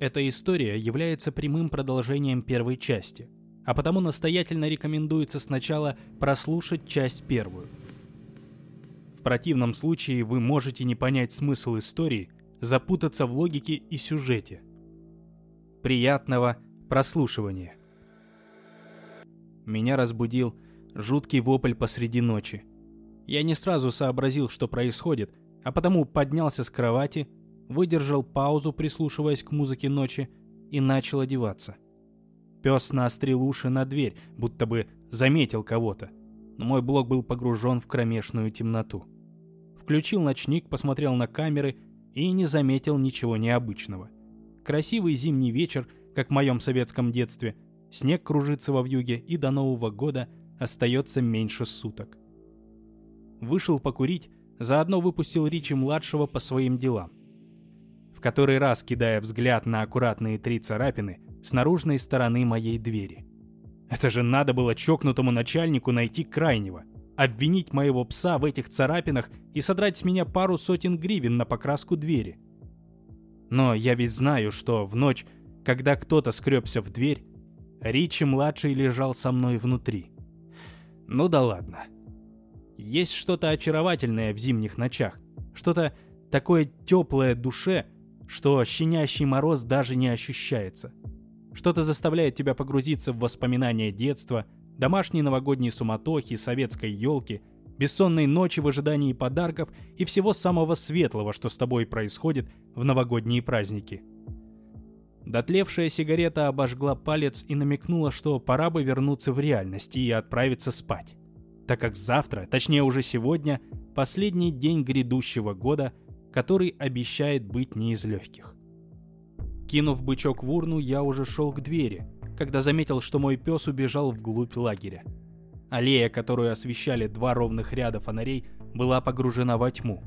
Эта история является прямым продолжением первой части, а потому настоятельно рекомендуется сначала прослушать часть первую. В противном случае вы можете не понять смысл истории, запутаться в логике и сюжете. Приятного прослушивания. Меня разбудил жуткий вопль посреди ночи. Я не сразу сообразил, что происходит, а потому поднялся с кровати, выдержал паузу, прислушиваясь к музыке ночи, и начал одеваться. Пес наострил уши на дверь, будто бы заметил кого-то, но мой блок был погружен в кромешную темноту. Включил ночник, посмотрел на камеры и не заметил ничего необычного. Красивый зимний вечер, как в моем советском детстве, снег кружится во вьюге, и до Нового года остается меньше суток. Вышел покурить, заодно выпустил Ричи-младшего по своим делам который раз кидая взгляд на аккуратные три царапины с наружной стороны моей двери. Это же надо было чокнутому начальнику найти крайнего, обвинить моего пса в этих царапинах и содрать с меня пару сотен гривен на покраску двери. Но я ведь знаю, что в ночь, когда кто-то скребся в дверь, Ричи-младший лежал со мной внутри. Ну да ладно. Есть что-то очаровательное в зимних ночах, что-то такое теплое душе, что щенящий мороз даже не ощущается. Что-то заставляет тебя погрузиться в воспоминания детства, домашней новогодней суматохи, советской елки, бессонной ночи в ожидании подарков и всего самого светлого, что с тобой происходит в новогодние праздники. Дотлевшая сигарета обожгла палец и намекнула, что пора бы вернуться в реальность и отправиться спать. Так как завтра, точнее уже сегодня, последний день грядущего года – который обещает быть не из легких. Кинув бычок в урну, я уже шел к двери, когда заметил, что мой пес убежал вглубь лагеря. Аллея, которую освещали два ровных ряда фонарей, была погружена во тьму.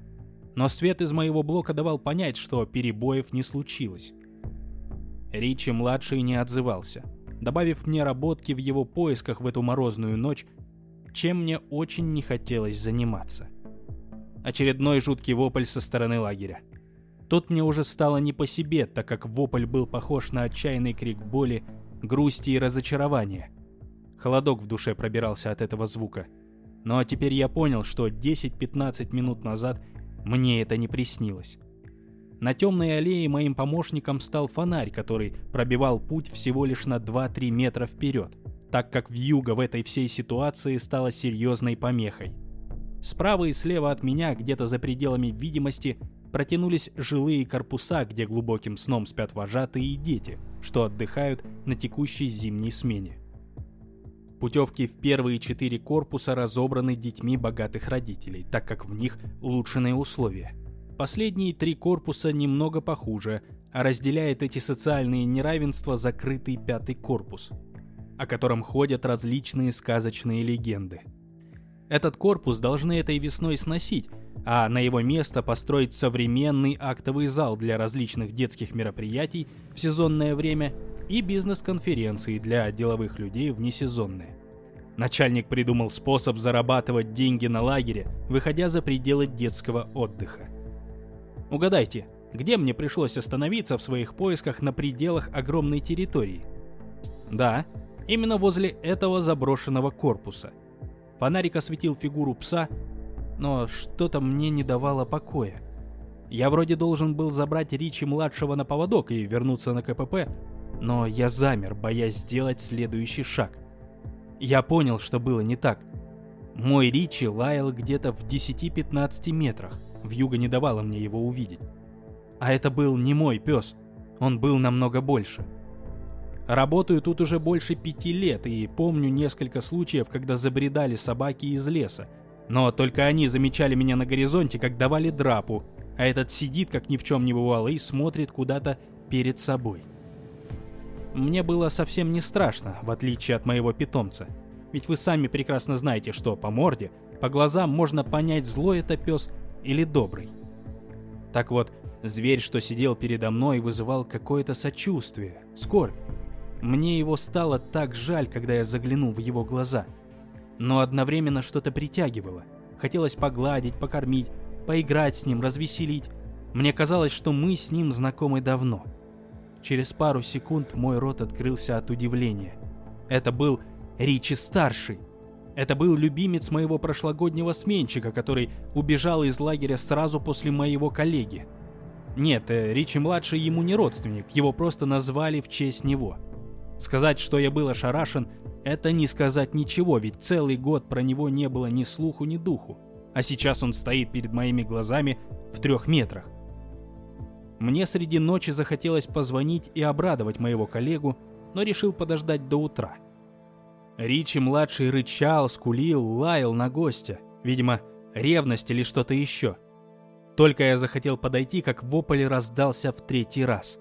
Но свет из моего блока давал понять, что перебоев не случилось. Ричи-младший не отзывался, добавив мне работки в его поисках в эту морозную ночь, чем мне очень не хотелось заниматься очередной жуткий вопль со стороны лагеря. Тут мне уже стало не по себе, так как вопль был похож на отчаянный крик боли, грусти и разочарования. Холодок в душе пробирался от этого звука. Ну а теперь я понял, что 10-15 минут назад мне это не приснилось. На темной аллее моим помощником стал фонарь, который пробивал путь всего лишь на 2-3 метра вперед, так как вьюга в этой всей ситуации стала серьезной помехой. Справа и слева от меня, где-то за пределами видимости, протянулись жилые корпуса, где глубоким сном спят вожатые и дети, что отдыхают на текущей зимней смене. Путевки в первые четыре корпуса разобраны детьми богатых родителей, так как в них улучшенные условия. Последние три корпуса немного похуже, а разделяет эти социальные неравенства закрытый пятый корпус, о котором ходят различные сказочные легенды – этот корпус должны этой весной сносить, а на его место построить современный актовый зал для различных детских мероприятий в сезонное время и бизнес-конференции для деловых людей в несезонное. Начальник придумал способ зарабатывать деньги на лагере, выходя за пределы детского отдыха. Угадайте, где мне пришлось остановиться в своих поисках на пределах огромной территории? Да, именно возле этого заброшенного корпуса – Фонарик осветил фигуру пса, но что-то мне не давало покоя. Я вроде должен был забрать Ричи-младшего на поводок и вернуться на КПП, но я замер, боясь сделать следующий шаг. Я понял, что было не так. Мой Ричи лаял где-то в 10-15 метрах, вьюга не давала мне его увидеть. А это был не мой пес, он был намного больше. Работаю тут уже больше пяти лет и помню несколько случаев, когда забредали собаки из леса. Но только они замечали меня на горизонте, как давали драпу, а этот сидит, как ни в чем не бывало, и смотрит куда-то перед собой. Мне было совсем не страшно, в отличие от моего питомца. Ведь вы сами прекрасно знаете, что по морде, по глазам можно понять, злой это пес или добрый. Так вот, зверь, что сидел передо мной, вызывал какое-то сочувствие, скорбь. Мне его стало так жаль, когда я заглянул в его глаза. Но одновременно что-то притягивало. Хотелось погладить, покормить, поиграть с ним, развеселить. Мне казалось, что мы с ним знакомы давно. Через пару секунд мой рот открылся от удивления. Это был Ричи-старший. Это был любимец моего прошлогоднего сменщика, который убежал из лагеря сразу после моего коллеги. Нет, э, Ричи-младший ему не родственник, его просто назвали в честь него. Сказать, что я был ошарашен, это не сказать ничего, ведь целый год про него не было ни слуху, ни духу. А сейчас он стоит перед моими глазами в трех метрах. Мне среди ночи захотелось позвонить и обрадовать моего коллегу, но решил подождать до утра. Ричи-младший рычал, скулил, лаял на гостя. Видимо, ревность или что-то еще. Только я захотел подойти, как вопль раздался в третий раз.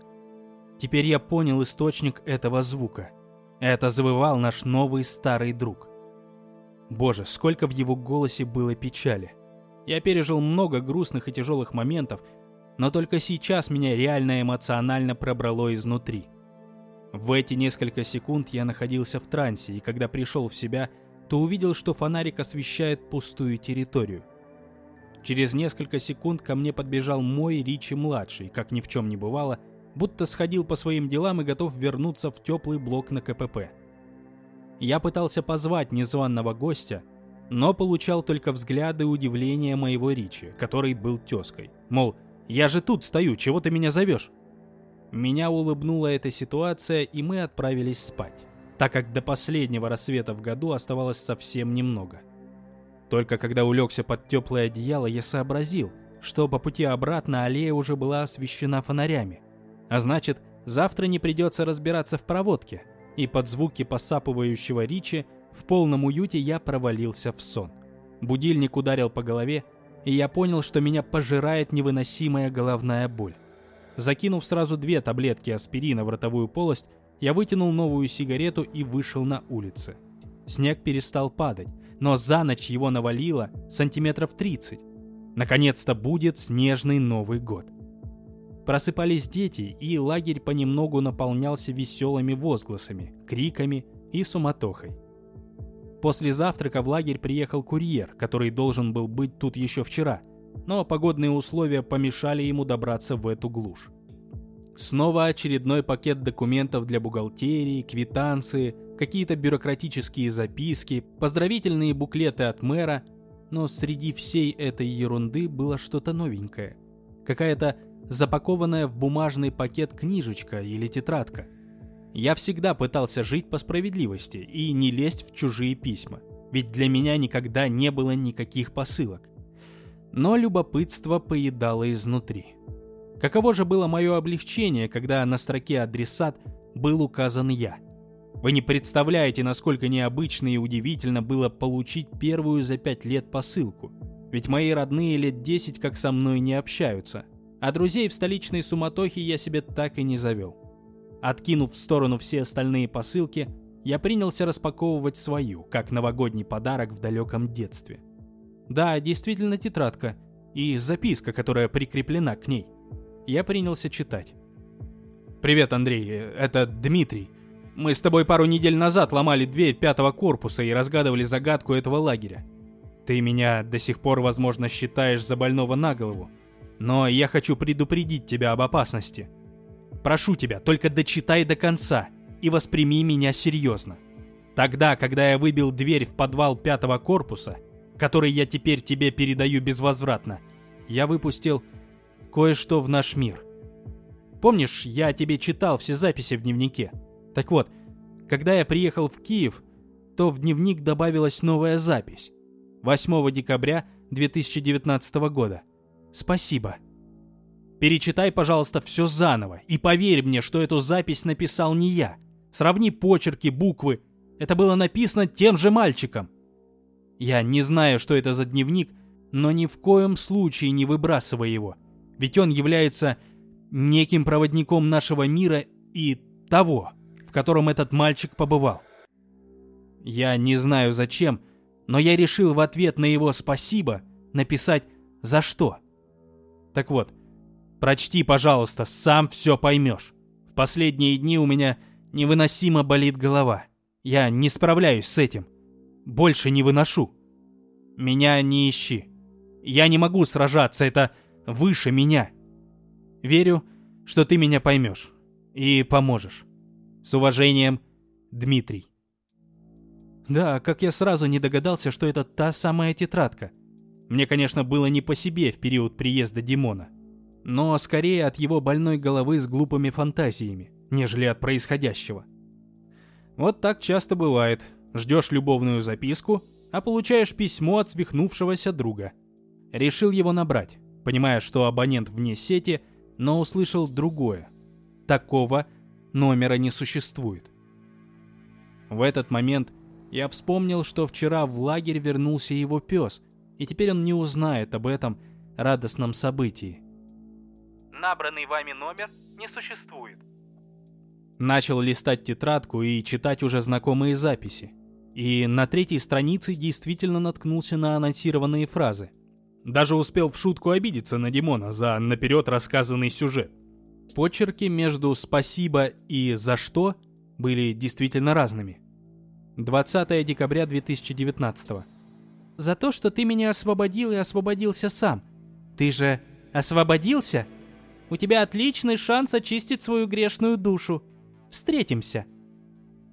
Теперь я понял источник этого звука. Это завывал наш новый старый друг. Боже, сколько в его голосе было печали. Я пережил много грустных и тяжелых моментов, но только сейчас меня реально эмоционально пробрало изнутри. В эти несколько секунд я находился в трансе, и когда пришел в себя, то увидел, что фонарик освещает пустую территорию. Через несколько секунд ко мне подбежал мой Ричи-младший, как ни в чем не бывало, будто сходил по своим делам и готов вернуться в теплый блок на КПП. Я пытался позвать незваного гостя, но получал только взгляды удивления моего Ричи, который был тезкой. Мол, я же тут стою, чего ты меня зовешь? Меня улыбнула эта ситуация, и мы отправились спать, так как до последнего рассвета в году оставалось совсем немного. Только когда улегся под теплое одеяло, я сообразил, что по пути обратно аллея уже была освещена фонарями. А значит, завтра не придется разбираться в проводке. И под звуки посапывающего Ричи в полном уюте я провалился в сон. Будильник ударил по голове, и я понял, что меня пожирает невыносимая головная боль. Закинув сразу две таблетки аспирина в ротовую полость, я вытянул новую сигарету и вышел на улицы. Снег перестал падать, но за ночь его навалило сантиметров 30. Наконец-то будет снежный Новый год. Просыпались дети, и лагерь понемногу наполнялся веселыми возгласами, криками и суматохой. После завтрака в лагерь приехал курьер, который должен был быть тут еще вчера, но погодные условия помешали ему добраться в эту глушь. Снова очередной пакет документов для бухгалтерии, квитанции, какие-то бюрократические записки, поздравительные буклеты от мэра, но среди всей этой ерунды было что-то новенькое. Какая-то запакованная в бумажный пакет книжечка или тетрадка – я всегда пытался жить по справедливости и не лезть в чужие письма, ведь для меня никогда не было никаких посылок. Но любопытство поедало изнутри. Каково же было мое облегчение, когда на строке «Адресат» был указан я. Вы не представляете, насколько необычно и удивительно было получить первую за пять лет посылку. Ведь мои родные лет десять как со мной не общаются. А друзей в столичной суматохе я себе так и не завел. Откинув в сторону все остальные посылки, я принялся распаковывать свою, как новогодний подарок в далеком детстве. Да, действительно тетрадка и записка, которая прикреплена к ней. Я принялся читать. «Привет, Андрей, это Дмитрий. Мы с тобой пару недель назад ломали дверь пятого корпуса и разгадывали загадку этого лагеря. Ты меня до сих пор, возможно, считаешь за больного на голову, но я хочу предупредить тебя об опасности. Прошу тебя, только дочитай до конца и восприми меня серьезно. Тогда, когда я выбил дверь в подвал пятого корпуса, который я теперь тебе передаю безвозвратно, я выпустил кое-что в наш мир. Помнишь, я тебе читал все записи в дневнике? Так вот, когда я приехал в Киев, то в дневник добавилась новая запись. 8 декабря 2019 года. Спасибо. Перечитай, пожалуйста, все заново и поверь мне, что эту запись написал не я. Сравни почерки, буквы. Это было написано тем же мальчиком. Я не знаю, что это за дневник, но ни в коем случае не выбрасывай его. Ведь он является неким проводником нашего мира и того, в котором этот мальчик побывал. Я не знаю зачем, но я решил в ответ на его «спасибо» написать «за что». Так вот, Прочти, пожалуйста, сам все поймешь. В последние дни у меня невыносимо болит голова. Я не справляюсь с этим. Больше не выношу. Меня не ищи. Я не могу сражаться, это выше меня. Верю, что ты меня поймешь. и поможешь. С уважением, Дмитрий. Да, как я сразу не догадался, что это та самая тетрадка. Мне, конечно, было не по себе в период приезда Димона. Но скорее от его больной головы с глупыми фантазиями, нежели от происходящего. Вот так часто бывает. Ждешь любовную записку, а получаешь письмо от свихнувшегося друга. Решил его набрать, понимая, что абонент вне сети, но услышал другое. Такого номера не существует. В этот момент я вспомнил, что вчера в лагерь вернулся его пес, и теперь он не узнает об этом радостном событии. Набранный вами номер не существует. Начал листать тетрадку и читать уже знакомые записи. И на третьей странице действительно наткнулся на анонсированные фразы. Даже успел в шутку обидеться на Димона за наперед рассказанный сюжет. Почерки между «спасибо» и «за что» были действительно разными. 20 декабря 2019 «За то, что ты меня освободил и освободился сам. Ты же освободился? У тебя отличный шанс очистить свою грешную душу. Встретимся».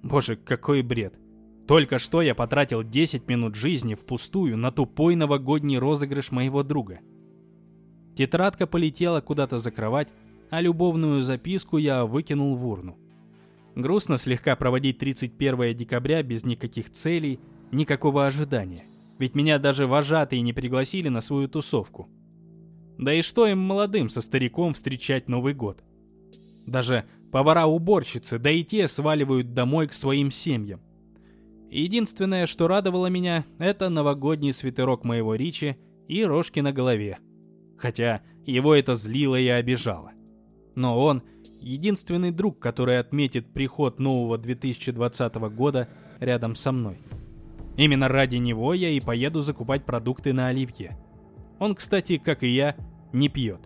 Боже, какой бред. Только что я потратил 10 минут жизни впустую на тупой новогодний розыгрыш моего друга. Тетрадка полетела куда-то за кровать, а любовную записку я выкинул в урну. Грустно слегка проводить 31 декабря без никаких целей, никакого ожидания. Ведь меня даже вожатые не пригласили на свою тусовку. Да и что им молодым со стариком встречать Новый год? Даже повара-уборщицы, да и те сваливают домой к своим семьям. Единственное, что радовало меня, это новогодний свитерок моего Ричи и рожки на голове. Хотя его это злило и обижало. Но он единственный друг, который отметит приход нового 2020 года рядом со мной. Именно ради него я и поеду закупать продукты на Оливье. Он, кстати, как и я, не пьет.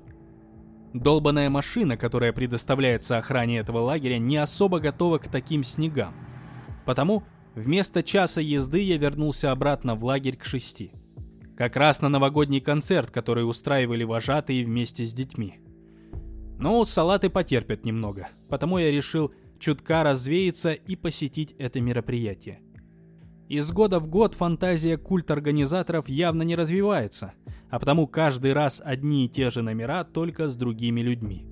Долбанная машина, которая предоставляется охране этого лагеря, не особо готова к таким снегам. Потому вместо часа езды я вернулся обратно в лагерь к шести. Как раз на новогодний концерт, который устраивали вожатые вместе с детьми. Но салаты потерпят немного, потому я решил чутка развеяться и посетить это мероприятие. Из года в год фантазия культ организаторов явно не развивается, а потому каждый раз одни и те же номера только с другими людьми.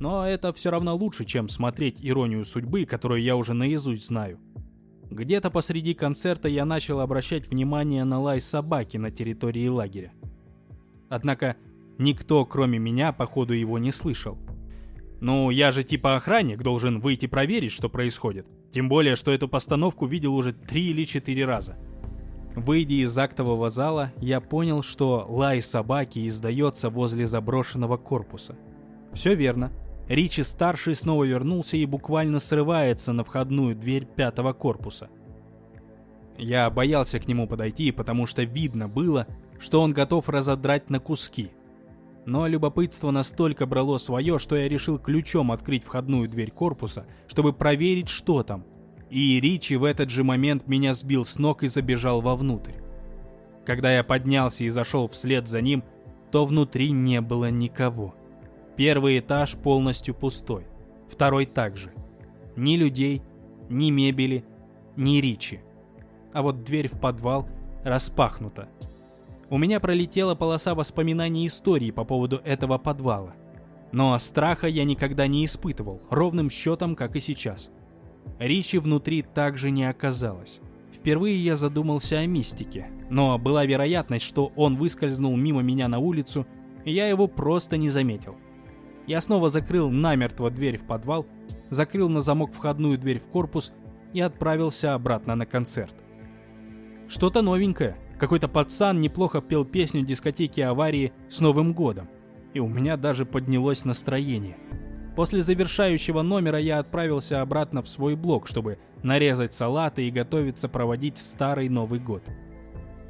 Но это все равно лучше, чем смотреть «Иронию судьбы», которую я уже наизусть знаю. Где-то посреди концерта я начал обращать внимание на лай собаки на территории лагеря. Однако Никто, кроме меня, походу его не слышал. Ну, я же типа охранник, должен выйти проверить, что происходит. Тем более, что эту постановку видел уже три или четыре раза. Выйдя из актового зала, я понял, что лай собаки издается возле заброшенного корпуса. Все верно. Ричи-старший снова вернулся и буквально срывается на входную дверь пятого корпуса. Я боялся к нему подойти, потому что видно было, что он готов разодрать на куски – но любопытство настолько брало свое, что я решил ключом открыть входную дверь корпуса, чтобы проверить, что там. И Ричи в этот же момент меня сбил с ног и забежал вовнутрь. Когда я поднялся и зашел вслед за ним, то внутри не было никого. Первый этаж полностью пустой, второй также. Ни людей, ни мебели, ни Ричи. А вот дверь в подвал распахнута. У меня пролетела полоса воспоминаний истории по поводу этого подвала. Но страха я никогда не испытывал, ровным счетом, как и сейчас. Ричи внутри также не оказалось. Впервые я задумался о мистике, но была вероятность, что он выскользнул мимо меня на улицу, и я его просто не заметил. Я снова закрыл намертво дверь в подвал, закрыл на замок входную дверь в корпус и отправился обратно на концерт. Что-то новенькое, какой-то пацан неплохо пел песню дискотеки аварии с Новым годом. И у меня даже поднялось настроение. После завершающего номера я отправился обратно в свой блок, чтобы нарезать салаты и готовиться проводить старый Новый год.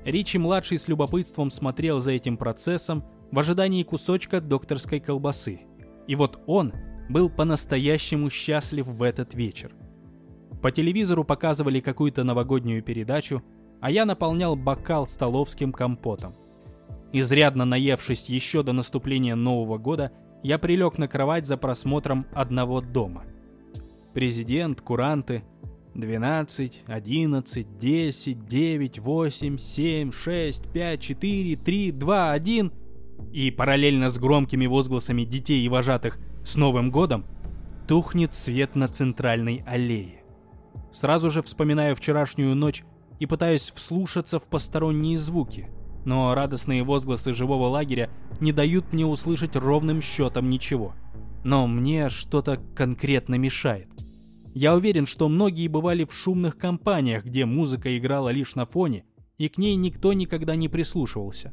Ричи-младший с любопытством смотрел за этим процессом в ожидании кусочка докторской колбасы. И вот он был по-настоящему счастлив в этот вечер. По телевизору показывали какую-то новогоднюю передачу, а я наполнял бокал столовским компотом. Изрядно наевшись еще до наступления Нового года, я прилег на кровать за просмотром одного дома. Президент, куранты, 12, 11, 10, 9, 8, 7, 6, 5, 4, 3, 2, 1. И параллельно с громкими возгласами детей и вожатых «С Новым годом!» тухнет свет на центральной аллее. Сразу же вспоминаю вчерашнюю ночь и пытаюсь вслушаться в посторонние звуки, но радостные возгласы живого лагеря не дают мне услышать ровным счетом ничего. Но мне что-то конкретно мешает. Я уверен, что многие бывали в шумных компаниях, где музыка играла лишь на фоне, и к ней никто никогда не прислушивался.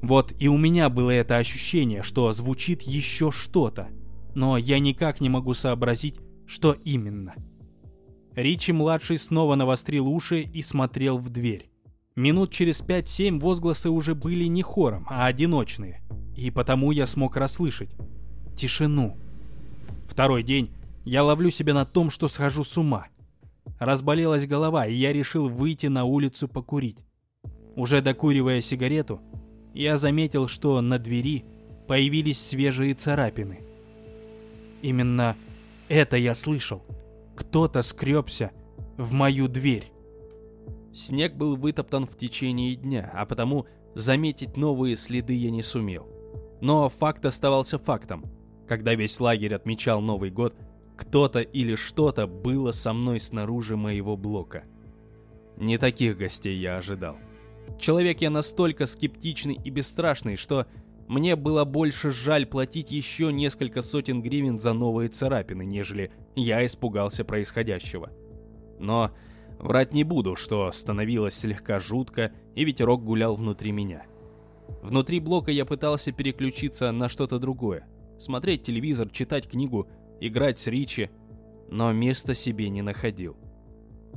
Вот и у меня было это ощущение, что звучит еще что-то, но я никак не могу сообразить, что именно. Ричи-младший снова навострил уши и смотрел в дверь. Минут через 5-7 возгласы уже были не хором, а одиночные, и потому я смог расслышать тишину. Второй день я ловлю себя на том, что схожу с ума. Разболелась голова, и я решил выйти на улицу покурить. Уже докуривая сигарету, я заметил, что на двери появились свежие царапины. Именно это я слышал. Кто-то скребся в мою дверь. Снег был вытоптан в течение дня, а потому заметить новые следы я не сумел. Но факт оставался фактом. Когда весь лагерь отмечал Новый год, кто-то или что-то было со мной снаружи моего блока. Не таких гостей я ожидал. Человек я настолько скептичный и бесстрашный, что мне было больше жаль платить еще несколько сотен гривен за новые царапины, нежели я испугался происходящего. Но врать не буду, что становилось слегка жутко, и ветерок гулял внутри меня. Внутри блока я пытался переключиться на что-то другое. Смотреть телевизор, читать книгу, играть с Ричи, но места себе не находил.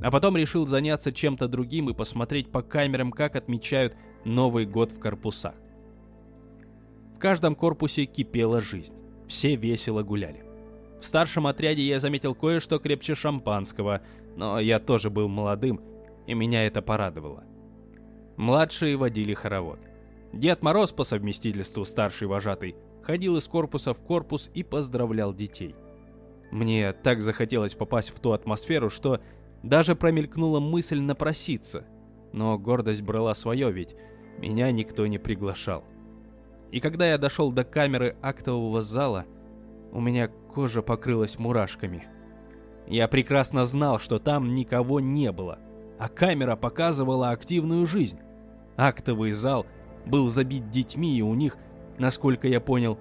А потом решил заняться чем-то другим и посмотреть по камерам, как отмечают Новый год в корпусах. В каждом корпусе кипела жизнь. Все весело гуляли. В старшем отряде я заметил кое-что крепче шампанского, но я тоже был молодым, и меня это порадовало. Младшие водили хоровод. Дед Мороз по совместительству старший вожатый ходил из корпуса в корпус и поздравлял детей. Мне так захотелось попасть в ту атмосферу, что даже промелькнула мысль напроситься. Но гордость брала свое, ведь меня никто не приглашал. И когда я дошел до камеры актового зала, у меня кожа покрылась мурашками. Я прекрасно знал, что там никого не было, а камера показывала активную жизнь. Актовый зал был забит детьми, и у них, насколько я понял,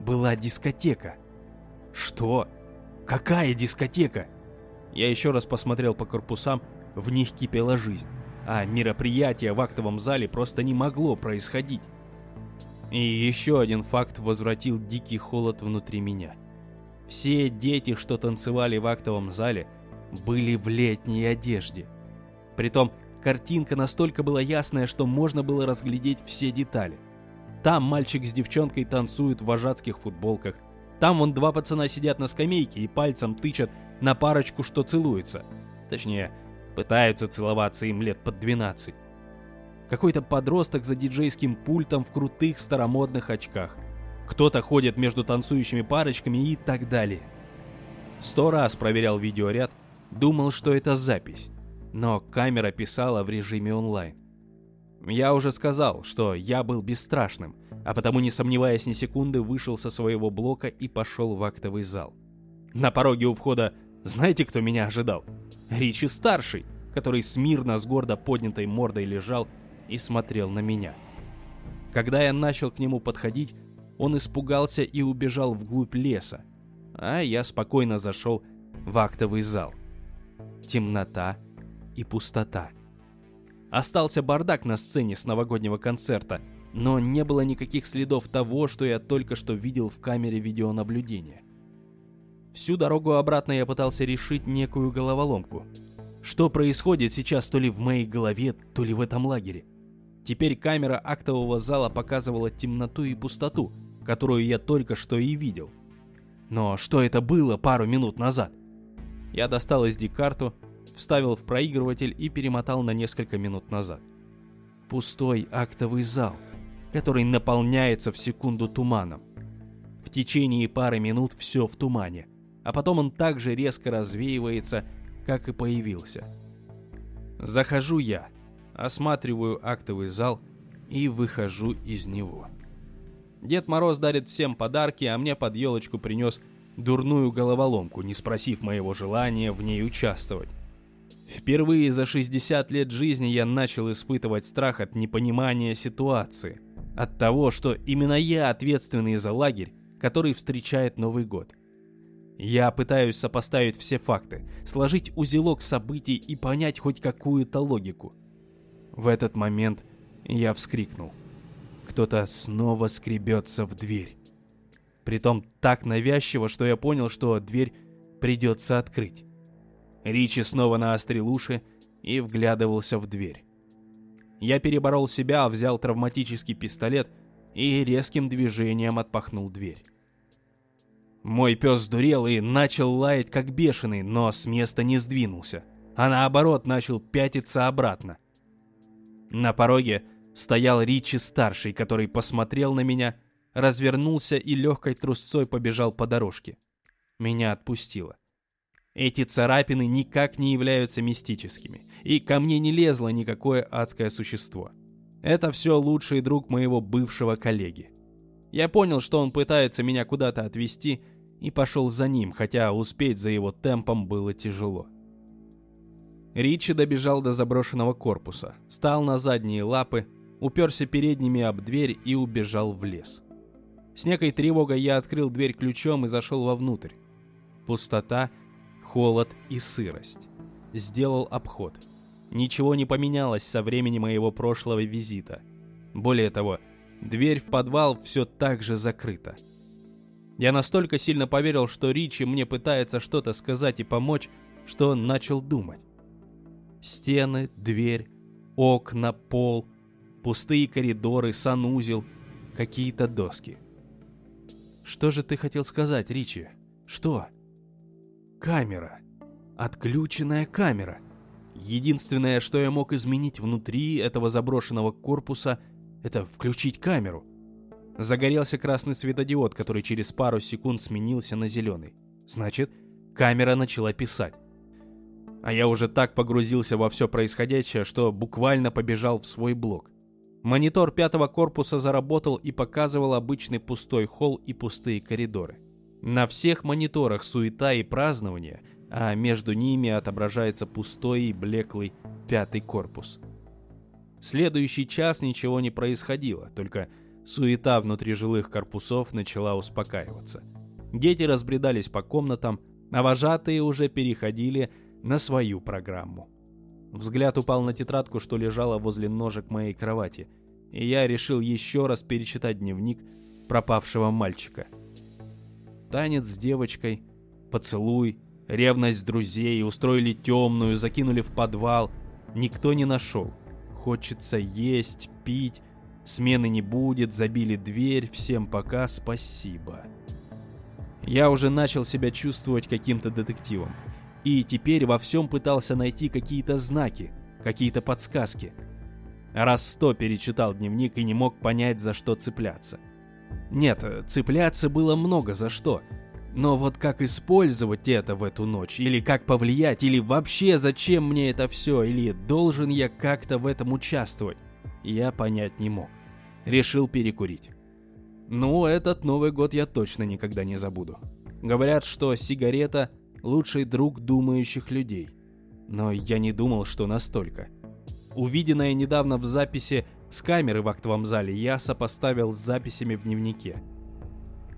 была дискотека. Что? Какая дискотека? Я еще раз посмотрел по корпусам, в них кипела жизнь. А мероприятие в актовом зале просто не могло происходить. И еще один факт возвратил дикий холод внутри меня. Все дети, что танцевали в актовом зале, были в летней одежде. Притом, картинка настолько была ясная, что можно было разглядеть все детали. Там мальчик с девчонкой танцуют в вожатских футболках, там вон два пацана сидят на скамейке и пальцем тычат на парочку, что целуется. Точнее, пытаются целоваться им лет под 12. Какой-то подросток за диджейским пультом в крутых старомодных очках. Кто-то ходит между танцующими парочками и так далее. Сто раз проверял видеоряд, думал, что это запись. Но камера писала в режиме онлайн. Я уже сказал, что я был бесстрашным, а потому, не сомневаясь ни секунды, вышел со своего блока и пошел в актовый зал. На пороге у входа знаете, кто меня ожидал? Ричи Старший, который смирно с гордо поднятой мордой лежал и смотрел на меня. Когда я начал к нему подходить, он испугался и убежал вглубь леса, а я спокойно зашел в актовый зал. Темнота и пустота. Остался бардак на сцене с новогоднего концерта, но не было никаких следов того, что я только что видел в камере видеонаблюдения. Всю дорогу обратно я пытался решить некую головоломку. Что происходит сейчас то ли в моей голове, то ли в этом лагере? Теперь камера актового зала показывала темноту и пустоту, которую я только что и видел. Но что это было пару минут назад? Я достал SD-карту, вставил в проигрыватель и перемотал на несколько минут назад. Пустой актовый зал, который наполняется в секунду туманом. В течение пары минут все в тумане, а потом он так же резко развеивается, как и появился. Захожу я, осматриваю актовый зал и выхожу из него. Дед Мороз дарит всем подарки, а мне под елочку принес дурную головоломку, не спросив моего желания в ней участвовать. Впервые за 60 лет жизни я начал испытывать страх от непонимания ситуации. От того, что именно я ответственный за лагерь, который встречает Новый год. Я пытаюсь сопоставить все факты, сложить узелок событий и понять хоть какую-то логику. В этот момент я вскрикнул. Кто-то снова скребется в дверь. Притом так навязчиво, что я понял, что дверь придется открыть. Ричи снова наострил уши и вглядывался в дверь. Я переборол себя, взял травматический пистолет и резким движением отпахнул дверь. Мой пес сдурел и начал лаять как бешеный, но с места не сдвинулся, а наоборот начал пятиться обратно. На пороге стоял Ричи-старший, который посмотрел на меня, развернулся и легкой трусцой побежал по дорожке. Меня отпустило. Эти царапины никак не являются мистическими, и ко мне не лезло никакое адское существо. Это все лучший друг моего бывшего коллеги. Я понял, что он пытается меня куда-то отвезти, и пошел за ним, хотя успеть за его темпом было тяжело. Ричи добежал до заброшенного корпуса, стал на задние лапы, уперся передними об дверь и убежал в лес. С некой тревогой я открыл дверь ключом и зашел вовнутрь. Пустота, холод и сырость. Сделал обход. Ничего не поменялось со времени моего прошлого визита. Более того, дверь в подвал все так же закрыта. Я настолько сильно поверил, что Ричи мне пытается что-то сказать и помочь, что начал думать. Стены, дверь, окна, пол, пустые коридоры, санузел, какие-то доски. Что же ты хотел сказать, Ричи? Что? Камера. Отключенная камера. Единственное, что я мог изменить внутри этого заброшенного корпуса, это включить камеру. Загорелся красный светодиод, который через пару секунд сменился на зеленый. Значит, камера начала писать. А я уже так погрузился во все происходящее, что буквально побежал в свой блок. Монитор пятого корпуса заработал и показывал обычный пустой холл и пустые коридоры. На всех мониторах суета и празднование, а между ними отображается пустой и блеклый пятый корпус. Следующий час ничего не происходило, только суета внутри жилых корпусов начала успокаиваться. Дети разбредались по комнатам, а вожатые уже переходили на свою программу. Взгляд упал на тетрадку, что лежала возле ножек моей кровати, и я решил еще раз перечитать дневник пропавшего мальчика. Танец с девочкой, поцелуй, ревность друзей, устроили темную, закинули в подвал. Никто не нашел. Хочется есть, пить, смены не будет, забили дверь, всем пока, спасибо. Я уже начал себя чувствовать каким-то детективом. И теперь во всем пытался найти какие-то знаки, какие-то подсказки. Раз сто перечитал дневник и не мог понять, за что цепляться. Нет, цепляться было много за что. Но вот как использовать это в эту ночь, или как повлиять, или вообще зачем мне это все, или должен я как-то в этом участвовать, я понять не мог. Решил перекурить. Ну, этот Новый год я точно никогда не забуду. Говорят, что сигарета лучший друг думающих людей. Но я не думал, что настолько. Увиденное недавно в записи с камеры в актовом зале я сопоставил с записями в дневнике.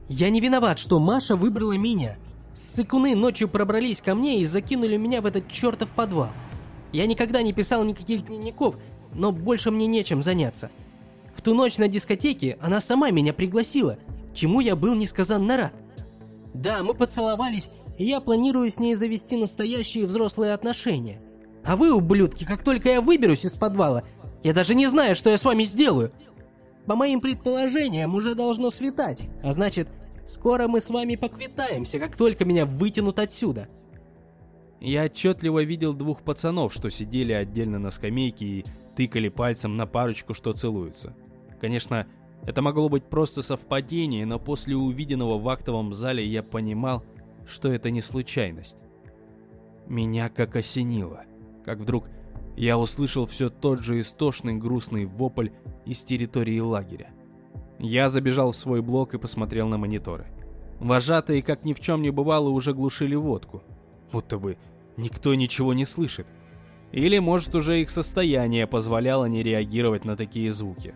Я не виноват, что Маша выбрала меня. Сыкуны ночью пробрались ко мне и закинули меня в этот чертов подвал. Я никогда не писал никаких дневников, но больше мне нечем заняться. В ту ночь на дискотеке она сама меня пригласила, чему я был несказанно рад. Да, мы поцеловались и я планирую с ней завести настоящие взрослые отношения. А вы, ублюдки, как только я выберусь из подвала, я даже не знаю, что я с вами сделаю. По моим предположениям, уже должно светать, а значит, скоро мы с вами поквитаемся, как только меня вытянут отсюда. Я отчетливо видел двух пацанов, что сидели отдельно на скамейке и тыкали пальцем на парочку, что целуются. Конечно, Это могло быть просто совпадение, но после увиденного в актовом зале я понимал, что это не случайность. Меня как осенило, как вдруг я услышал все тот же истошный грустный вопль из территории лагеря. Я забежал в свой блок и посмотрел на мониторы. Вожатые, как ни в чем не бывало, уже глушили водку. Будто бы никто ничего не слышит. Или, может, уже их состояние позволяло не реагировать на такие звуки.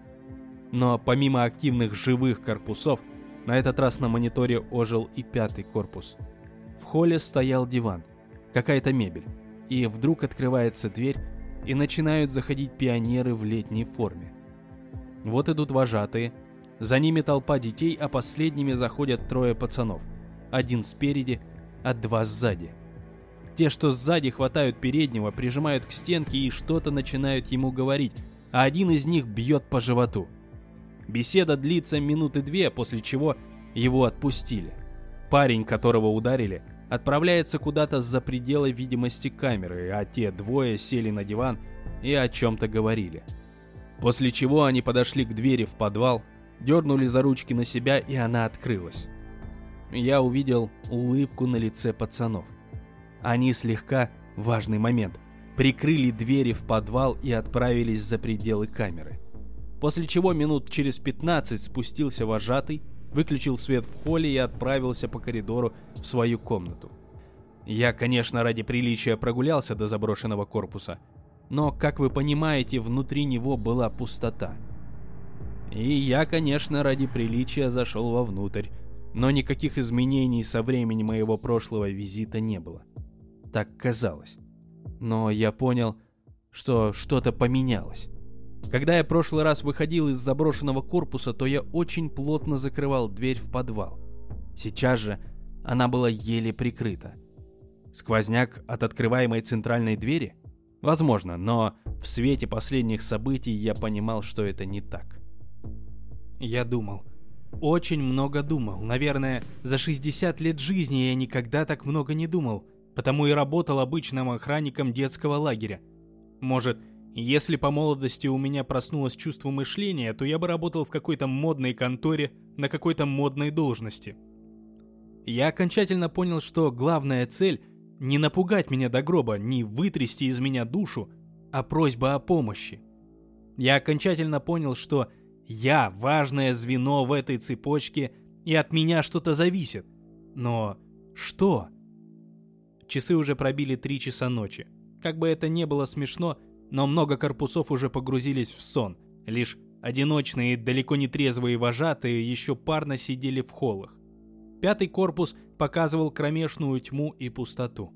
Но помимо активных живых корпусов, на этот раз на мониторе ожил и пятый корпус. Холле стоял диван, какая-то мебель, и вдруг открывается дверь, и начинают заходить пионеры в летней форме. Вот идут вожатые, за ними толпа детей, а последними заходят трое пацанов. Один спереди, а два сзади. Те, что сзади, хватают переднего, прижимают к стенке и что-то начинают ему говорить, а один из них бьет по животу. Беседа длится минуты две, после чего его отпустили. Парень, которого ударили, отправляется куда-то за пределы видимости камеры, а те двое сели на диван и о чем-то говорили. После чего они подошли к двери в подвал, дернули за ручки на себя, и она открылась. Я увидел улыбку на лице пацанов. Они слегка, важный момент, прикрыли двери в подвал и отправились за пределы камеры. После чего минут через 15 спустился вожатый, выключил свет в холле и отправился по коридору в свою комнату. Я, конечно, ради приличия прогулялся до заброшенного корпуса, но, как вы понимаете, внутри него была пустота. И я, конечно, ради приличия зашел вовнутрь, но никаких изменений со времени моего прошлого визита не было. Так казалось. Но я понял, что что-то поменялось. Когда я прошлый раз выходил из заброшенного корпуса, то я очень плотно закрывал дверь в подвал. Сейчас же она была еле прикрыта. Сквозняк от открываемой центральной двери? Возможно, но в свете последних событий я понимал, что это не так. Я думал. Очень много думал. Наверное, за 60 лет жизни я никогда так много не думал, потому и работал обычным охранником детского лагеря. Может, если по молодости у меня проснулось чувство мышления, то я бы работал в какой-то модной конторе на какой-то модной должности. Я окончательно понял, что главная цель — не напугать меня до гроба, не вытрясти из меня душу, а просьба о помощи. Я окончательно понял, что я важное звено в этой цепочке, и от меня что-то зависит. Но что? Часы уже пробили три часа ночи. Как бы это не было смешно, но много корпусов уже погрузились в сон. Лишь одиночные, далеко не трезвые вожатые еще парно сидели в холлах. Пятый корпус показывал кромешную тьму и пустоту.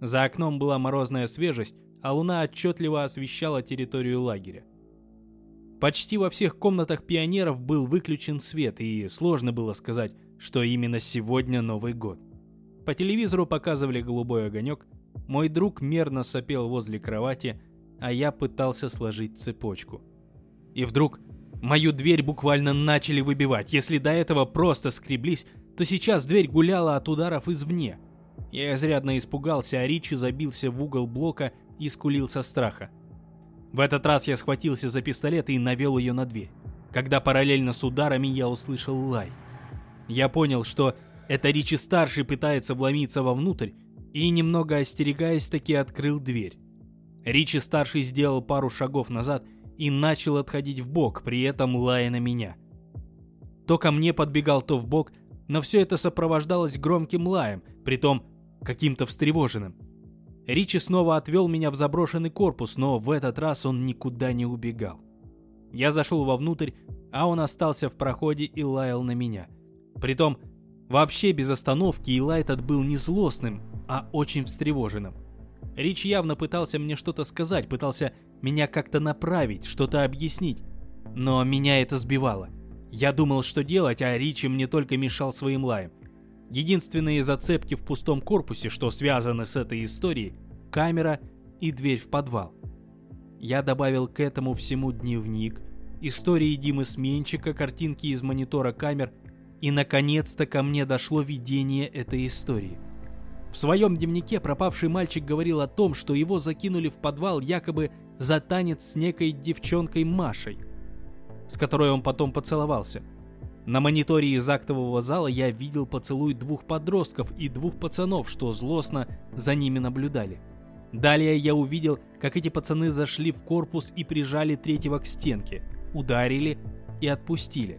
За окном была морозная свежесть, а луна отчетливо освещала территорию лагеря. Почти во всех комнатах пионеров был выключен свет, и сложно было сказать, что именно сегодня Новый год. По телевизору показывали голубой огонек, мой друг мерно сопел возле кровати, а я пытался сложить цепочку. И вдруг мою дверь буквально начали выбивать. Если до этого просто скреблись, то сейчас дверь гуляла от ударов извне. Я изрядно испугался, а Ричи забился в угол блока и скулил со страха. В этот раз я схватился за пистолет и навел ее на дверь. Когда параллельно с ударами я услышал лай. Я понял, что это Ричи старший пытается вломиться вовнутрь, и немного остерегаясь, таки открыл дверь. Ричи старший сделал пару шагов назад и начал отходить в бок, при этом лая на меня. То ко мне подбегал, то в бок, но все это сопровождалось громким лаем, притом каким-то встревоженным. Ричи снова отвел меня в заброшенный корпус, но в этот раз он никуда не убегал. Я зашел вовнутрь, а он остался в проходе и лаял на меня. Притом, вообще без остановки, и лай этот был не злостным, а очень встревоженным. Рич явно пытался мне что-то сказать, пытался меня как-то направить, что-то объяснить. Но меня это сбивало. Я думал, что делать, а Ричи мне только мешал своим лаем. Единственные зацепки в пустом корпусе, что связаны с этой историей, камера и дверь в подвал. Я добавил к этому всему дневник, истории Димы Сменчика, картинки из монитора камер, и наконец-то ко мне дошло видение этой истории. В своем дневнике пропавший мальчик говорил о том, что его закинули в подвал якобы за танец с некой девчонкой Машей. с которой он потом поцеловался. На мониторе из актового зала я видел поцелуй двух подростков и двух пацанов, что злостно за ними наблюдали. Далее я увидел, как эти пацаны зашли в корпус и прижали третьего к стенке, ударили и отпустили.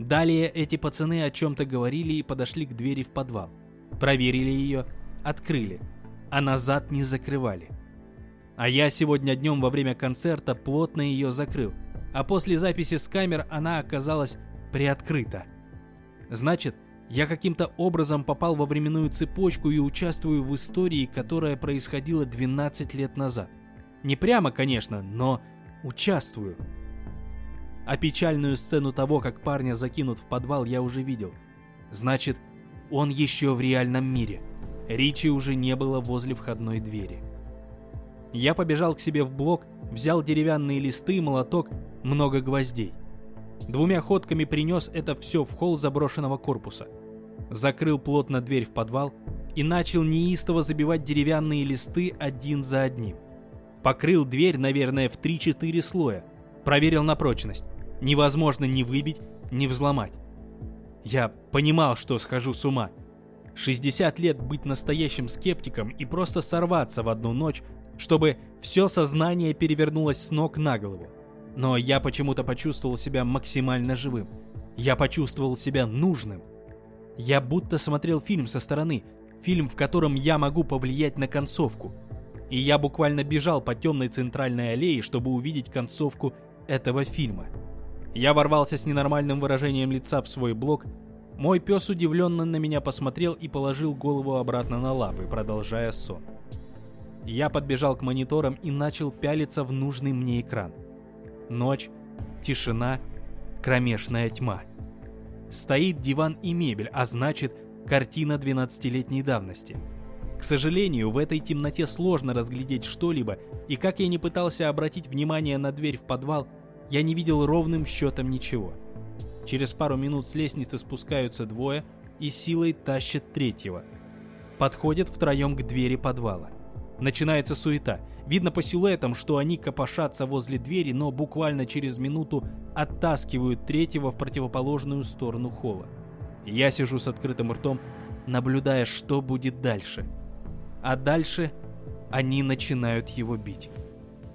Далее эти пацаны о чем-то говорили и подошли к двери в подвал. Проверили ее, открыли, а назад не закрывали. А я сегодня днем во время концерта плотно ее закрыл, а после записи с камер она оказалась приоткрыта. Значит, я каким-то образом попал во временную цепочку и участвую в истории, которая происходила 12 лет назад. Не прямо, конечно, но участвую. А печальную сцену того, как парня закинут в подвал, я уже видел. Значит, он еще в реальном мире. Ричи уже не было возле входной двери. Я побежал к себе в блок, взял деревянные листы, молоток, много гвоздей. Двумя ходками принес это все в холл заброшенного корпуса. Закрыл плотно дверь в подвал и начал неистово забивать деревянные листы один за одним. Покрыл дверь, наверное, в 3-4 слоя. Проверил на прочность невозможно ни выбить, ни взломать. Я понимал, что схожу с ума. 60 лет быть настоящим скептиком и просто сорваться в одну ночь, чтобы все сознание перевернулось с ног на голову. Но я почему-то почувствовал себя максимально живым. Я почувствовал себя нужным. Я будто смотрел фильм со стороны, фильм, в котором я могу повлиять на концовку. И я буквально бежал по темной центральной аллее, чтобы увидеть концовку этого фильма. Я ворвался с ненормальным выражением лица в свой блок. Мой пес удивленно на меня посмотрел и положил голову обратно на лапы, продолжая сон. Я подбежал к мониторам и начал пялиться в нужный мне экран. Ночь, тишина, кромешная тьма. Стоит диван и мебель, а значит, картина 12-летней давности. К сожалению, в этой темноте сложно разглядеть что-либо, и как я не пытался обратить внимание на дверь в подвал, я не видел ровным счетом ничего. Через пару минут с лестницы спускаются двое и силой тащат третьего. Подходят втроем к двери подвала. Начинается суета. Видно по силуэтам, что они копошатся возле двери, но буквально через минуту оттаскивают третьего в противоположную сторону холла. Я сижу с открытым ртом, наблюдая, что будет дальше. А дальше они начинают его бить.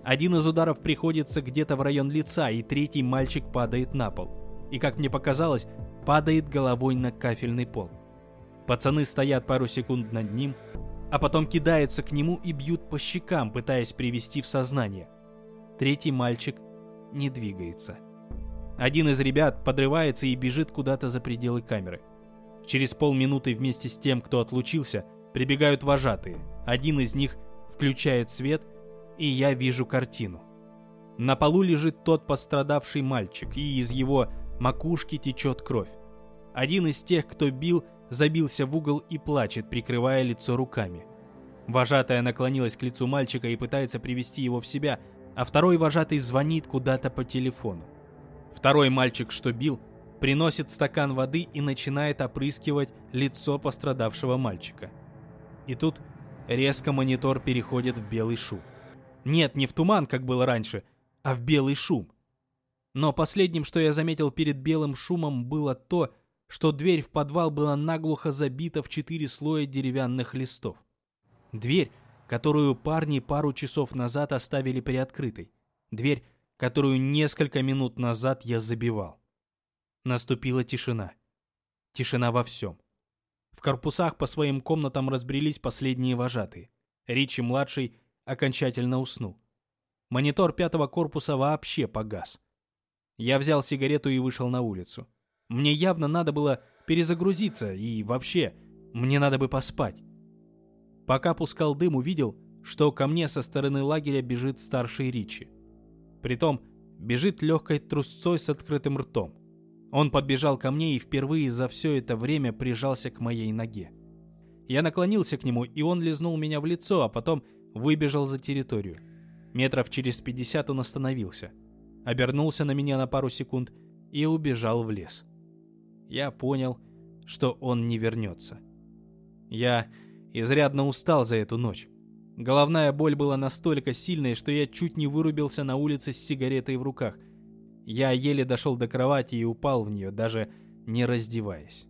Один из ударов приходится где-то в район лица, и третий мальчик падает на пол. И, как мне показалось, падает головой на кафельный пол. Пацаны стоят пару секунд над ним, а потом кидаются к нему и бьют по щекам, пытаясь привести в сознание. Третий мальчик не двигается. Один из ребят подрывается и бежит куда-то за пределы камеры. Через полминуты вместе с тем, кто отлучился, прибегают вожатые. Один из них включает свет — и я вижу картину. На полу лежит тот пострадавший мальчик, и из его макушки течет кровь. Один из тех, кто бил, забился в угол и плачет, прикрывая лицо руками. Вожатая наклонилась к лицу мальчика и пытается привести его в себя, а второй вожатый звонит куда-то по телефону. Второй мальчик, что бил, приносит стакан воды и начинает опрыскивать лицо пострадавшего мальчика. И тут резко монитор переходит в белый шум. Нет, не в туман, как было раньше, а в белый шум. Но последним, что я заметил перед белым шумом, было то, что дверь в подвал была наглухо забита в четыре слоя деревянных листов. Дверь, которую парни пару часов назад оставили приоткрытой. Дверь, которую несколько минут назад я забивал. Наступила тишина. Тишина во всем. В корпусах по своим комнатам разбрелись последние вожатые. Ричи-младший окончательно уснул. Монитор пятого корпуса вообще погас. Я взял сигарету и вышел на улицу. Мне явно надо было перезагрузиться, и вообще, мне надо бы поспать. Пока пускал дым, увидел, что ко мне со стороны лагеря бежит старший Ричи. Притом, бежит легкой трусцой с открытым ртом. Он подбежал ко мне и впервые за все это время прижался к моей ноге. Я наклонился к нему, и он лизнул меня в лицо, а потом выбежал за территорию. Метров через 50 он остановился, обернулся на меня на пару секунд и убежал в лес. Я понял, что он не вернется. Я изрядно устал за эту ночь. Головная боль была настолько сильной, что я чуть не вырубился на улице с сигаретой в руках. Я еле дошел до кровати и упал в нее, даже не раздеваясь.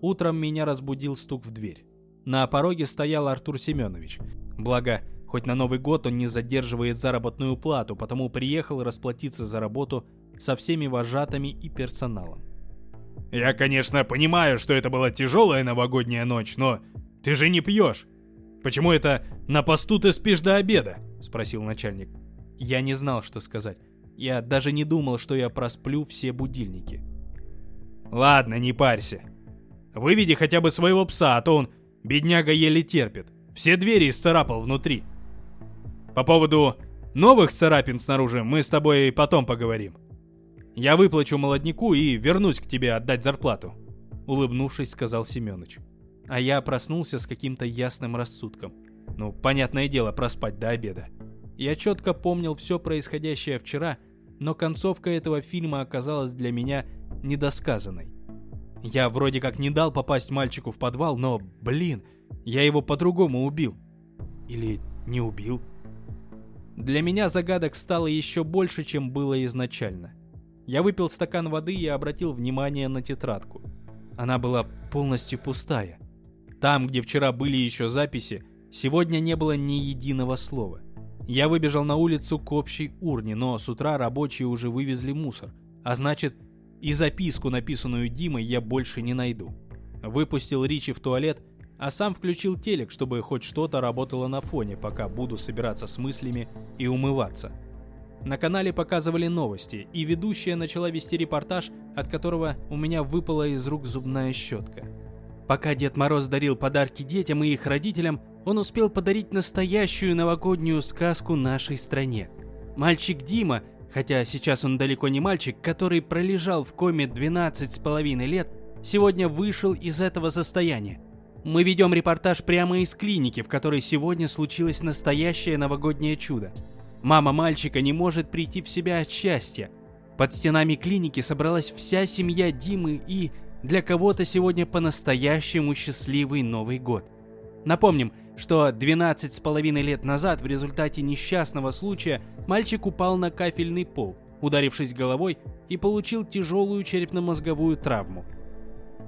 Утром меня разбудил стук в дверь. На пороге стоял Артур Семенович. Благо, хоть на Новый год он не задерживает заработную плату, потому приехал расплатиться за работу со всеми вожатыми и персоналом. «Я, конечно, понимаю, что это была тяжелая новогодняя ночь, но ты же не пьешь. Почему это на посту ты спишь до обеда?» — спросил начальник. Я не знал, что сказать. Я даже не думал, что я просплю все будильники. «Ладно, не парься. Выведи хотя бы своего пса, а то он, бедняга, еле терпит. Все двери исцарапал внутри. По поводу новых царапин снаружи мы с тобой потом поговорим. Я выплачу молодняку и вернусь к тебе отдать зарплату», — улыбнувшись, сказал Семёныч. А я проснулся с каким-то ясным рассудком. Ну, понятное дело, проспать до обеда. Я четко помнил все происходящее вчера, но концовка этого фильма оказалась для меня недосказанной. Я вроде как не дал попасть мальчику в подвал, но, блин, я его по-другому убил. Или не убил. Для меня загадок стало еще больше, чем было изначально. Я выпил стакан воды и обратил внимание на тетрадку. Она была полностью пустая. Там, где вчера были еще записи, сегодня не было ни единого слова. Я выбежал на улицу к общей урне, но с утра рабочие уже вывезли мусор. А значит, и записку, написанную Димой, я больше не найду. Выпустил Ричи в туалет, а сам включил телек, чтобы хоть что-то работало на фоне, пока буду собираться с мыслями и умываться. На канале показывали новости, и ведущая начала вести репортаж, от которого у меня выпала из рук зубная щетка. Пока Дед Мороз дарил подарки детям и их родителям, он успел подарить настоящую новогоднюю сказку нашей стране. Мальчик Дима, хотя сейчас он далеко не мальчик, который пролежал в коме 12 с половиной лет, сегодня вышел из этого состояния. Мы ведем репортаж прямо из клиники, в которой сегодня случилось настоящее новогоднее чудо. Мама мальчика не может прийти в себя от счастья. Под стенами клиники собралась вся семья Димы и для кого-то сегодня по-настоящему счастливый Новый год. Напомним, что 12 с половиной лет назад в результате несчастного случая мальчик упал на кафельный пол, ударившись головой и получил тяжелую черепно-мозговую травму.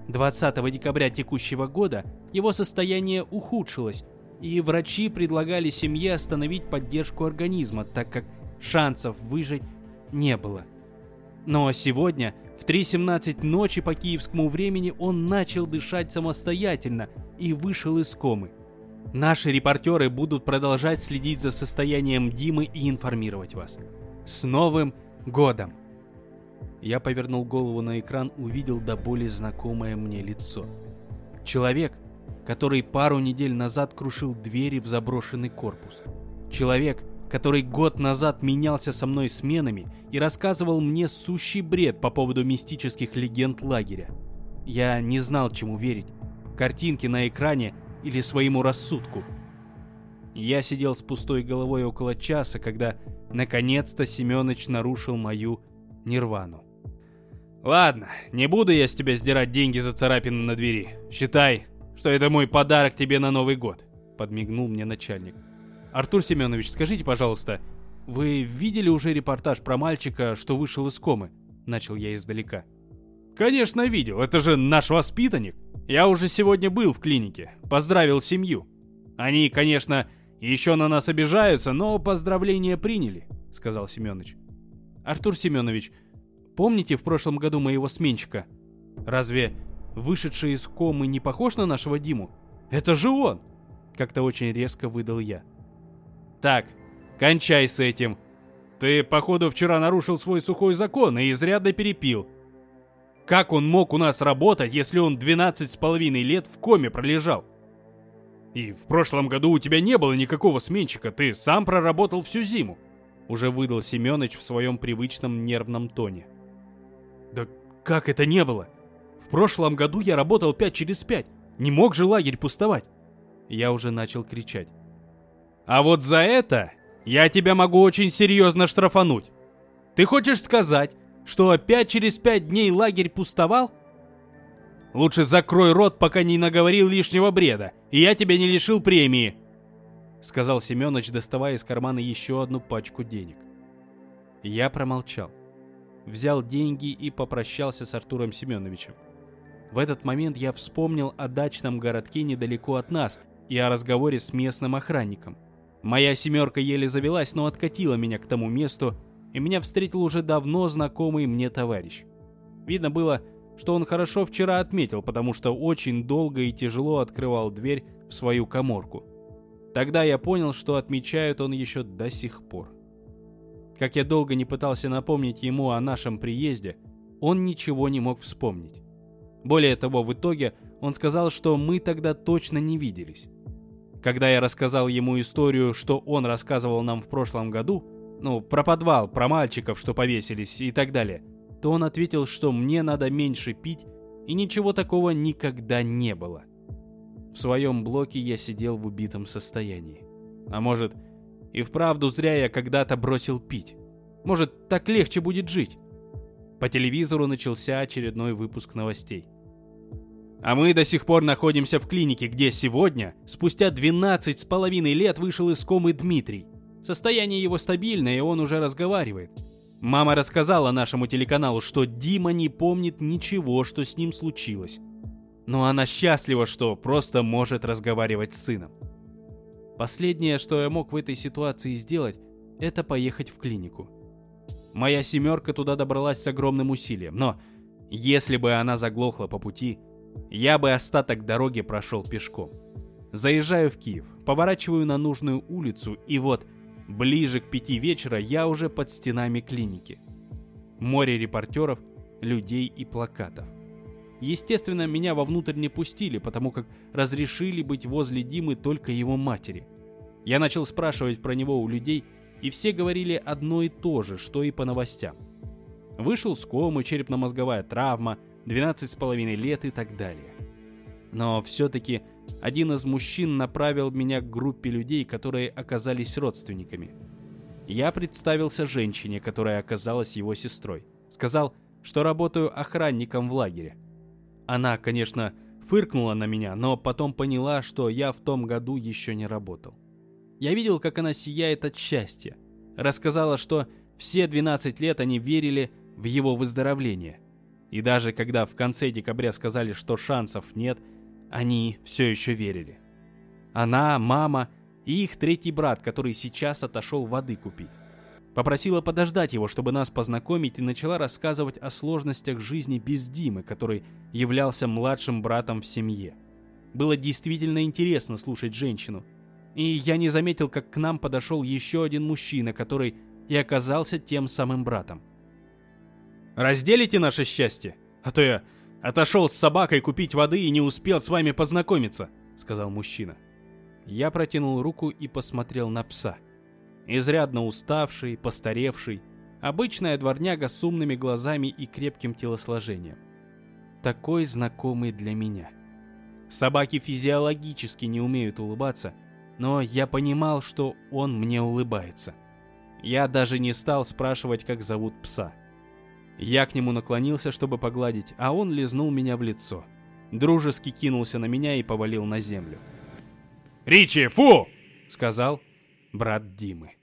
20 декабря текущего года его состояние ухудшилось, и врачи предлагали семье остановить поддержку организма, так как шансов выжить не было. Но сегодня, в 3.17 ночи по киевскому времени, он начал дышать самостоятельно и вышел из комы. Наши репортеры будут продолжать следить за состоянием Димы и информировать вас. С Новым годом! Я повернул голову на экран, увидел до боли знакомое мне лицо. Человек, который пару недель назад крушил двери в заброшенный корпус. Человек, который год назад менялся со мной сменами и рассказывал мне сущий бред по поводу мистических легенд лагеря. Я не знал, чему верить. Картинки на экране или своему рассудку. Я сидел с пустой головой около часа, когда наконец-то Семёныч нарушил мою нирвану. «Ладно, не буду я с тебя сдирать деньги за царапины на двери. Считай, что это мой подарок тебе на Новый год», — подмигнул мне начальник. Артур Семенович, скажите, пожалуйста, вы видели уже репортаж про мальчика, что вышел из комы? Начал я издалека. Конечно, видел. Это же наш воспитанник. Я уже сегодня был в клинике. Поздравил семью. Они, конечно, еще на нас обижаются, но поздравления приняли, сказал Семенович. Артур Семенович, помните в прошлом году моего сменщика? Разве вышедший из комы не похож на нашего Диму? Это же он! Как-то очень резко выдал я. Так, кончай с этим. Ты, походу, вчера нарушил свой сухой закон и изрядно перепил. Как он мог у нас работать, если он 12 с половиной лет в коме пролежал? И в прошлом году у тебя не было никакого сменщика, ты сам проработал всю зиму. Уже выдал Семёныч в своем привычном нервном тоне. Как это не было? В прошлом году я работал 5 через 5. Не мог же лагерь пустовать. Я уже начал кричать. А вот за это я тебя могу очень серьезно штрафануть. Ты хочешь сказать, что опять через пять дней лагерь пустовал? Лучше закрой рот, пока не наговорил лишнего бреда, и я тебя не лишил премии, сказал Семёныч, доставая из кармана еще одну пачку денег. Я промолчал. Взял деньги и попрощался с Артуром Семеновичем. В этот момент я вспомнил о дачном городке недалеко от нас и о разговоре с местным охранником. Моя семерка еле завелась, но откатила меня к тому месту, и меня встретил уже давно знакомый мне товарищ. Видно было, что он хорошо вчера отметил, потому что очень долго и тяжело открывал дверь в свою коморку. Тогда я понял, что отмечает он еще до сих пор. Как я долго не пытался напомнить ему о нашем приезде, он ничего не мог вспомнить. Более того, в итоге он сказал, что мы тогда точно не виделись. Когда я рассказал ему историю, что он рассказывал нам в прошлом году, ну, про подвал, про мальчиков, что повесились и так далее, то он ответил, что мне надо меньше пить, и ничего такого никогда не было. В своем блоке я сидел в убитом состоянии. А может, и вправду зря я когда-то бросил пить. Может, так легче будет жить. По телевизору начался очередной выпуск новостей. А мы до сих пор находимся в клинике, где сегодня, спустя 12 с половиной лет, вышел из комы Дмитрий. Состояние его стабильное, и он уже разговаривает. Мама рассказала нашему телеканалу, что Дима не помнит ничего, что с ним случилось. Но она счастлива, что просто может разговаривать с сыном. Последнее, что я мог в этой ситуации сделать, это поехать в клинику. Моя семерка туда добралась с огромным усилием, но если бы она заглохла по пути, я бы остаток дороги прошел пешком. Заезжаю в Киев, поворачиваю на нужную улицу, и вот ближе к пяти вечера я уже под стенами клиники. Море репортеров, людей и плакатов. Естественно, меня вовнутрь не пустили, потому как разрешили быть возле Димы только его матери. Я начал спрашивать про него у людей, и все говорили одно и то же, что и по новостям. Вышел с комы, черепно-мозговая травма – 12 с половиной лет и так далее. Но все-таки один из мужчин направил меня к группе людей, которые оказались родственниками. Я представился женщине, которая оказалась его сестрой. Сказал, что работаю охранником в лагере. Она, конечно, фыркнула на меня, но потом поняла, что я в том году еще не работал. Я видел, как она сияет от счастья. Рассказала, что все 12 лет они верили в его выздоровление. И даже когда в конце декабря сказали, что шансов нет, они все еще верили. Она, мама и их третий брат, который сейчас отошел воды купить. Попросила подождать его, чтобы нас познакомить, и начала рассказывать о сложностях жизни без Димы, который являлся младшим братом в семье. Было действительно интересно слушать женщину. И я не заметил, как к нам подошел еще один мужчина, который и оказался тем самым братом. Разделите наше счастье? А то я отошел с собакой купить воды и не успел с вами познакомиться», — сказал мужчина. Я протянул руку и посмотрел на пса. Изрядно уставший, постаревший, обычная дворняга с умными глазами и крепким телосложением. Такой знакомый для меня. Собаки физиологически не умеют улыбаться, но я понимал, что он мне улыбается. Я даже не стал спрашивать, как зовут пса. Я к нему наклонился, чтобы погладить, а он лизнул меня в лицо. Дружески кинулся на меня и повалил на землю. «Ричи, фу!» — сказал брат Димы.